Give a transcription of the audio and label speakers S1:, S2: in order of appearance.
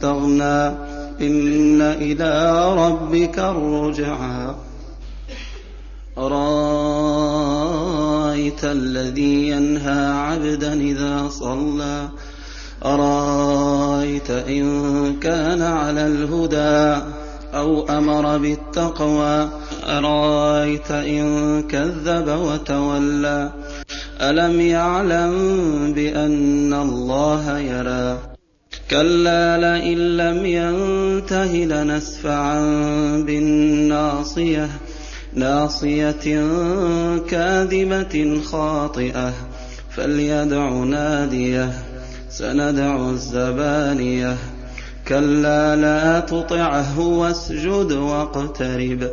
S1: استغنى إن إلى ربك الرجعى. أرأيت الذي ينهى عبدا إذا صلى؟ أرأيت إن كان على الهدى أو أمر بالتقوى؟ أرأيت إن كذب وتولى؟ ألم يعلم بأن الله يرى؟ كلا لئن لم ينته لنسفعا بالناصية ناصية كاذبة خاطئة فليدع نادية سندع الزبانية. كلا لا تطعه واسجد واقترب.